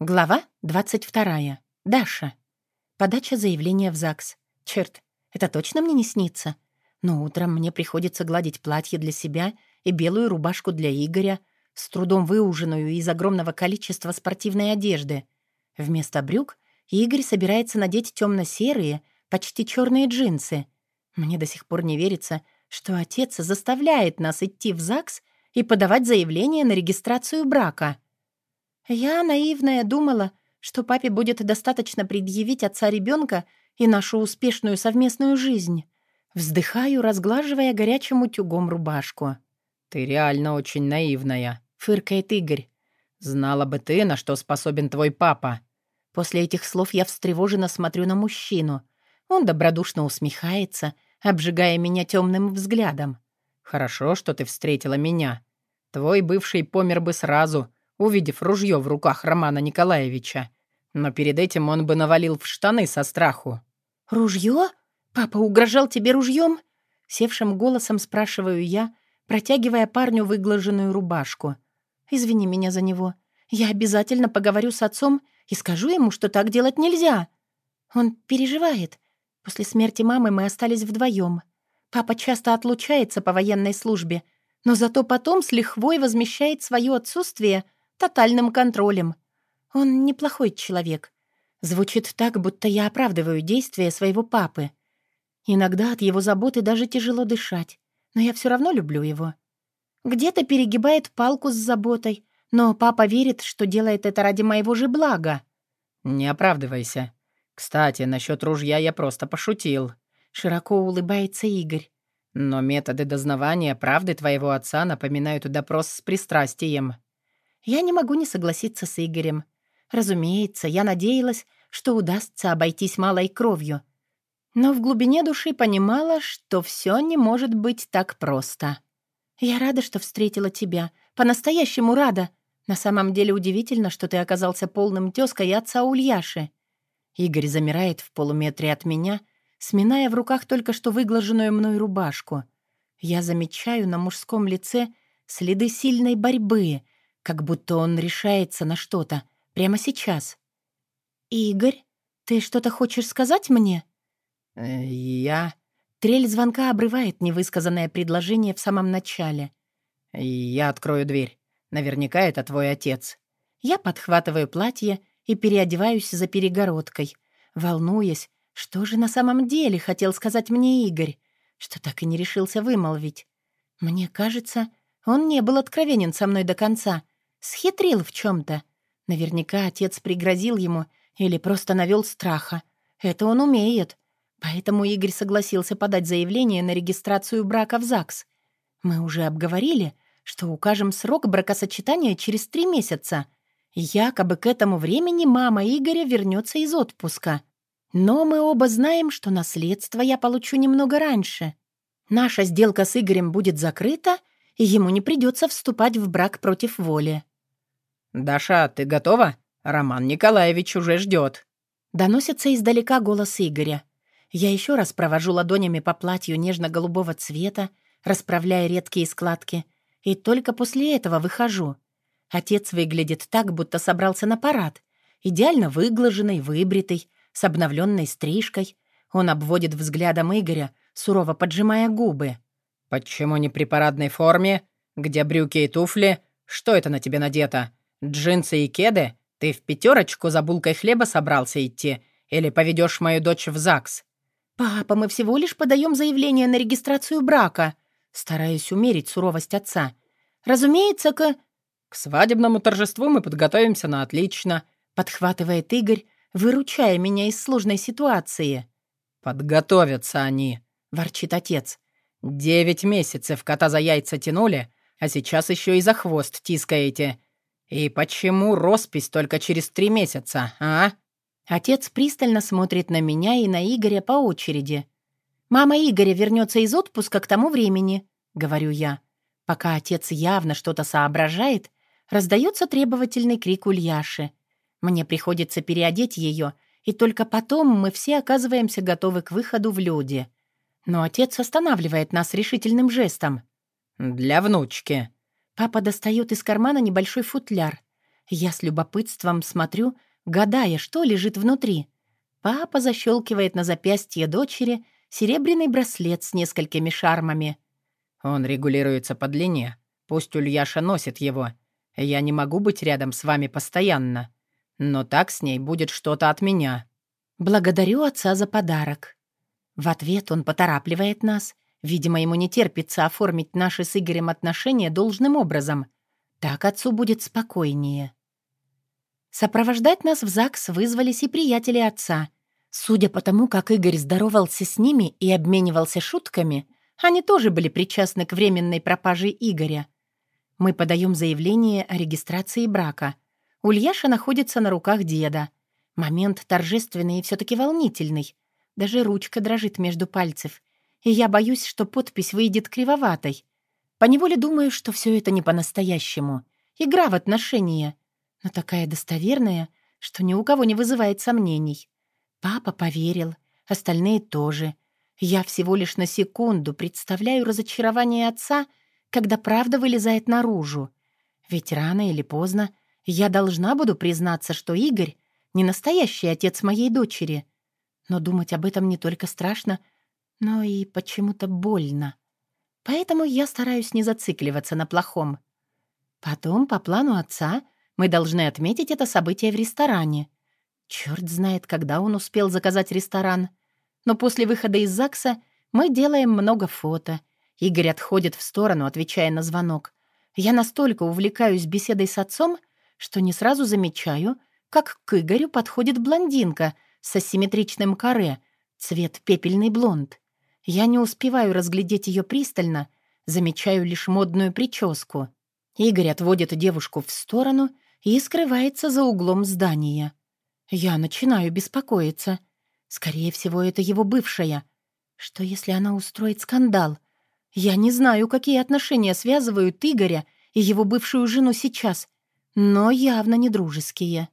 Глава 22. Даша. Подача заявления в ЗАГС. Черт, это точно мне не снится? Но утром мне приходится гладить платье для себя и белую рубашку для Игоря, с трудом выуженную из огромного количества спортивной одежды. Вместо брюк Игорь собирается надеть темно-серые, почти черные джинсы. Мне до сих пор не верится, что отец заставляет нас идти в ЗАГС и подавать заявление на регистрацию брака — я, наивная, думала, что папе будет достаточно предъявить отца ребенка и нашу успешную совместную жизнь. Вздыхаю, разглаживая горячим утюгом рубашку. «Ты реально очень наивная», — фыркает Игорь. «Знала бы ты, на что способен твой папа». После этих слов я встревоженно смотрю на мужчину. Он добродушно усмехается, обжигая меня темным взглядом. «Хорошо, что ты встретила меня. Твой бывший помер бы сразу, увидев ружье в руках Романа Николаевича. Но перед этим он бы навалил в штаны со страху. «Ружье? Папа угрожал тебе ружьем?» Севшим голосом спрашиваю я, протягивая парню выглаженную рубашку. «Извини меня за него. Я обязательно поговорю с отцом и скажу ему, что так делать нельзя. Он переживает. После смерти мамы мы остались вдвоем. Папа часто отлучается по военной службе, но зато потом с лихвой возмещает свое отсутствие — тотальным контролем. Он неплохой человек. Звучит так, будто я оправдываю действия своего папы. Иногда от его заботы даже тяжело дышать, но я все равно люблю его. Где-то перегибает палку с заботой, но папа верит, что делает это ради моего же блага. «Не оправдывайся. Кстати, насчет ружья я просто пошутил», — широко улыбается Игорь. «Но методы дознавания правды твоего отца напоминают допрос с пристрастием». Я не могу не согласиться с Игорем. Разумеется, я надеялась, что удастся обойтись малой кровью. Но в глубине души понимала, что все не может быть так просто. «Я рада, что встретила тебя. По-настоящему рада. На самом деле удивительно, что ты оказался полным тёзкой отца Ульяши». Игорь замирает в полуметре от меня, сминая в руках только что выглаженную мной рубашку. Я замечаю на мужском лице следы сильной борьбы — как будто он решается на что-то прямо сейчас. «Игорь, ты что-то хочешь сказать мне?» э, «Я...» Трель звонка обрывает невысказанное предложение в самом начале. «Я открою дверь. Наверняка это твой отец». Я подхватываю платье и переодеваюсь за перегородкой, волнуясь, что же на самом деле хотел сказать мне Игорь, что так и не решился вымолвить. Мне кажется, он не был откровенен со мной до конца, Схитрил в чем-то. Наверняка отец пригрозил ему или просто навел страха. Это он умеет. Поэтому Игорь согласился подать заявление на регистрацию брака в ЗАГС. Мы уже обговорили, что укажем срок бракосочетания через три месяца. Якобы к этому времени мама Игоря вернется из отпуска. Но мы оба знаем, что наследство я получу немного раньше. Наша сделка с Игорем будет закрыта, и ему не придется вступать в брак против воли. «Даша, ты готова? Роман Николаевич уже ждет. Доносится издалека голос Игоря. Я еще раз провожу ладонями по платью нежно-голубого цвета, расправляя редкие складки, и только после этого выхожу. Отец выглядит так, будто собрался на парад. Идеально выглаженный, выбритый, с обновленной стрижкой. Он обводит взглядом Игоря, сурово поджимая губы. «Почему не при парадной форме? Где брюки и туфли? Что это на тебе надето? Джинсы и кеды? Ты в пятерочку за булкой хлеба собрался идти? Или поведешь мою дочь в ЗАГС?» «Папа, мы всего лишь подаем заявление на регистрацию брака», стараясь умерить суровость отца. «Разумеется, к...» «К свадебному торжеству мы подготовимся на отлично», подхватывает Игорь, выручая меня из сложной ситуации. «Подготовятся они», — ворчит отец. «Девять месяцев кота за яйца тянули, а сейчас еще и за хвост тискаете. «И почему роспись только через три месяца, а?» Отец пристально смотрит на меня и на Игоря по очереди. «Мама Игоря вернется из отпуска к тому времени», — говорю я. Пока отец явно что-то соображает, раздается требовательный крик Ульяши. Мне приходится переодеть ее, и только потом мы все оказываемся готовы к выходу в люди. Но отец останавливает нас решительным жестом. «Для внучки», Папа достает из кармана небольшой футляр. Я с любопытством смотрю, гадая, что лежит внутри. Папа защелкивает на запястье дочери серебряный браслет с несколькими шармами. «Он регулируется по длине. Пусть Ульяша носит его. Я не могу быть рядом с вами постоянно. Но так с ней будет что-то от меня». Благодарю отца за подарок. В ответ он поторапливает нас. Видимо, ему не терпится оформить наши с Игорем отношения должным образом. Так отцу будет спокойнее. Сопровождать нас в ЗАГС вызвались и приятели отца. Судя по тому, как Игорь здоровался с ними и обменивался шутками, они тоже были причастны к временной пропаже Игоря. Мы подаем заявление о регистрации брака. Ульяша находится на руках деда. Момент торжественный и все-таки волнительный. Даже ручка дрожит между пальцев. И я боюсь, что подпись выйдет кривоватой. Поневоле думаю, что все это не по-настоящему. Игра в отношения. Но такая достоверная, что ни у кого не вызывает сомнений. Папа поверил, остальные тоже. Я всего лишь на секунду представляю разочарование отца, когда правда вылезает наружу. Ведь рано или поздно я должна буду признаться, что Игорь — не настоящий отец моей дочери. Но думать об этом не только страшно, но и почему-то больно. Поэтому я стараюсь не зацикливаться на плохом. Потом, по плану отца, мы должны отметить это событие в ресторане. Черт знает, когда он успел заказать ресторан. Но после выхода из ЗАГСа мы делаем много фото. Игорь отходит в сторону, отвечая на звонок. Я настолько увлекаюсь беседой с отцом, что не сразу замечаю, как к Игорю подходит блондинка с асимметричным каре, цвет пепельный блонд. Я не успеваю разглядеть ее пристально, замечаю лишь модную прическу. Игорь отводит девушку в сторону и скрывается за углом здания. Я начинаю беспокоиться. Скорее всего, это его бывшая. Что, если она устроит скандал? Я не знаю, какие отношения связывают Игоря и его бывшую жену сейчас, но явно не дружеские.